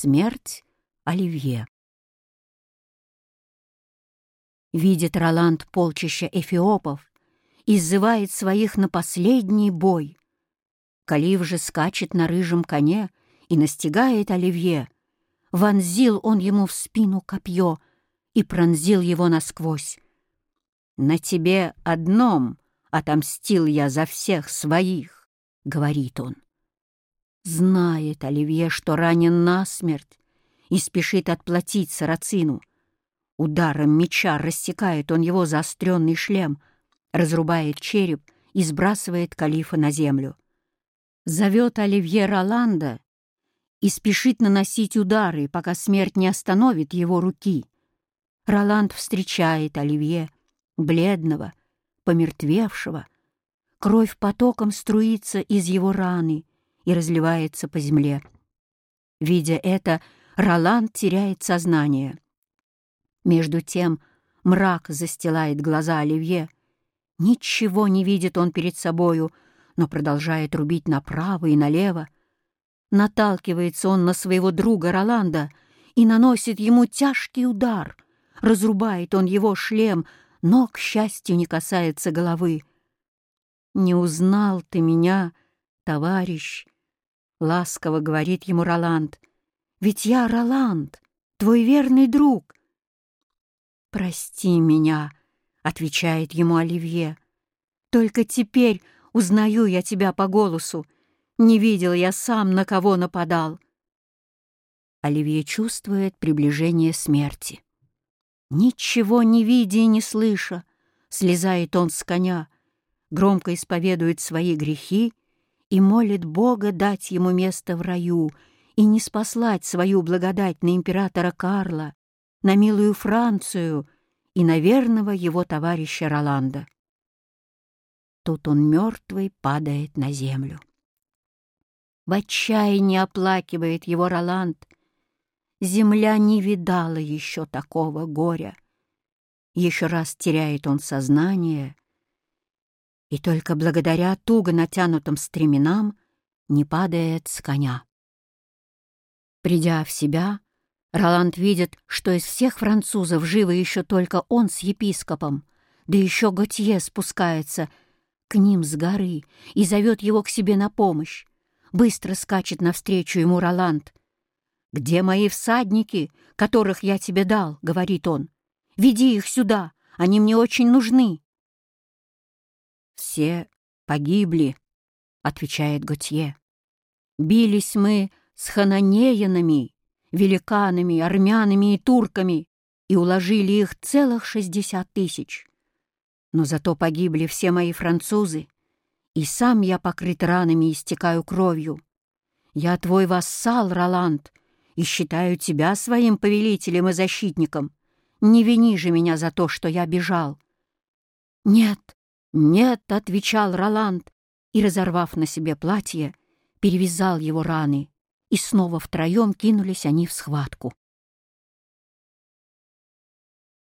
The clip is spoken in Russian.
Смерть Оливье. Видит Роланд полчища эфиопов и сзывает своих на последний бой. Калиф же скачет на рыжем коне и настигает Оливье. Вонзил он ему в спину копье и пронзил его насквозь. «На тебе одном отомстил я за всех своих», — говорит он. Знает Оливье, что ранен насмерть, и спешит отплатить сарацину. Ударом меча рассекает он его заостренный шлем, разрубает череп и сбрасывает калифа на землю. Зовет Оливье Роланда и спешит наносить удары, пока смерть не остановит его руки. Роланд встречает Оливье, бледного, помертвевшего. Кровь потоком струится из его раны и разливается по земле. Видя это, Роланд теряет сознание. Между тем мрак застилает глаза Оливье. Ничего не видит он перед собою, но продолжает рубить направо и налево. Наталкивается он на своего друга Роланда и наносит ему тяжкий удар. Разрубает он его шлем, но, к счастью, не касается головы. «Не узнал ты меня, товарищ!» — ласково говорит ему Роланд. Ведь я Роланд, твой верный друг. «Прости меня», — отвечает ему Оливье. «Только теперь узнаю я тебя по голосу. Не видел я сам, на кого нападал». Оливье чувствует приближение смерти. Ничего не видя и не слыша, слезает он с коня, громко исповедует свои грехи и молит Бога дать ему место в раю — и не спаслать свою благодать на императора Карла, на милую Францию и на верного его товарища Роланда. Тут он мертвый падает на землю. В отчаянии оплакивает его Роланд. Земля не видала еще такого горя. Еще раз теряет он сознание, и только благодаря туго натянутым стременам не падает с коня. Придя в себя, Роланд видит, что из всех французов живы еще только он с епископом, да еще Готье спускается к ним с горы и зовет его к себе на помощь. Быстро скачет навстречу ему Роланд. «Где мои всадники, которых я тебе дал?» — говорит он. «Веди их сюда, они мне очень нужны». «Все погибли», — отвечает Готье. «Бились мы с хананеянами, великанами, армянами и турками, и уложили их целых шестьдесят тысяч. Но зато погибли все мои французы, и сам я покрыт ранами и истекаю кровью. Я твой вассал, Роланд, и считаю тебя своим повелителем и защитником. Не вини же меня за то, что я бежал». «Нет, нет», — отвечал Роланд, и, разорвав на себе платье, перевязал его раны и снова втроем кинулись они в схватку.